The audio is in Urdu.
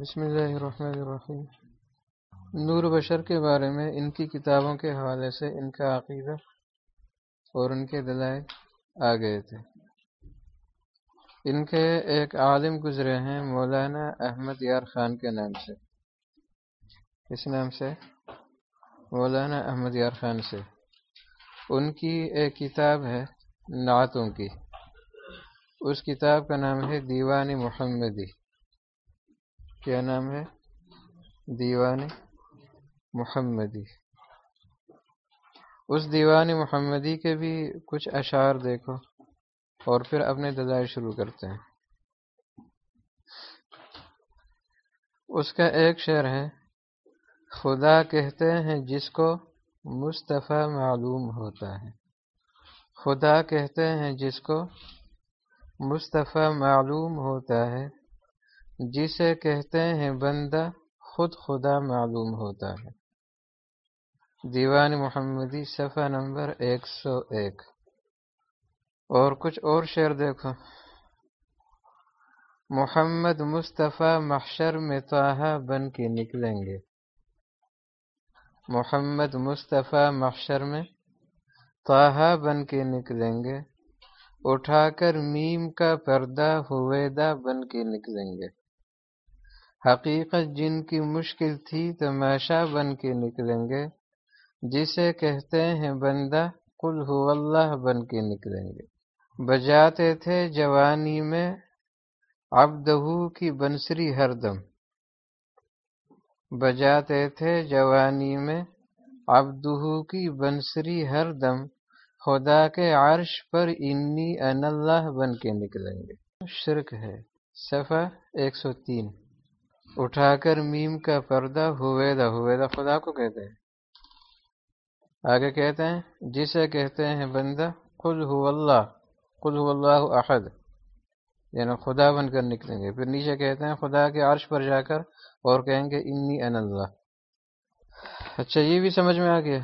بسم اللہ الرحمن الرحیم۔ نور بشر کے بارے میں ان کی کتابوں کے حوالے سے ان کا عقیدہ اور ان کے دلائل آ گئے تھے۔ ان کے ایک عالم گزرے ہیں، مولانا احمد یار خان کے نام سے۔ اس نام سے؟ مولانا احمد یار خان سے۔ ان کی ایک کتاب ہے نعتوں کی۔ اس کتاب کا نام ہے دیوانی محمدی۔ کیا نام ہے؟ دیوان محمدی۔ اس دیوان محمدی کے بھی کچھ اشعار دیکھو اور پھر اپنے دلائل شروع کرتے ہیں۔ اس کا ایک شعر ہے، خدا کہتے ہیں جس کو مصطفیٰ معلوم ہوتا ہے۔ خدا کہتے ہیں جس کو مصطفیٰ معلوم ہوتا ہے۔ جسے کہتے ہیں بندہ خود خدا معلوم ہوتا ہے۔ دیوان محمدی صفحہ نمبر ایک سو ایک۔ اور کچھ اور شعر دیکھو۔ محمد مصطفیٰ محشر میں توحہ بن کے نکلیں گے۔ محمد مصطفیٰ محشر میں توحہ بن کے نکلیں گے۔ اٹھا کر میم کا پردہ ہویدہ بن کے نکلیں گے۔ حقیقت جن کی مشکل تھی تماشا بن کے نکلیں گے، جسے کہتے ہیں بندہ قل ہو اللہ بن کے نکلیں گے۔ بجاتے تھے جوانی میں ابدہو کی بنسری ہر دم۔ بجاتے تھے جوانی میں ابدہو کی بنسری ہر دم۔ خدا کے عرش پر انی ان اللہ بن کے نکلیں گے۔ شرک ہے۔ صفحہ ایک سو تین۔ اٹھا کر میم کا پردہ ہوئے ہویدا خدا کو کہتے ہیں۔ آگے کہتے ہیں، جسے کہتے ہیں بندہ، قل ہو اللہ، قل ہو اللہ احد۔ یعنی خدا بن کر نکلیں گے۔ پھر نیچے کہتے ہیں، خدا کے عرش پر جا کر اور کہیں گے انی ان اللہ۔ اچھا یہ بھی سمجھ میں آ گیا۔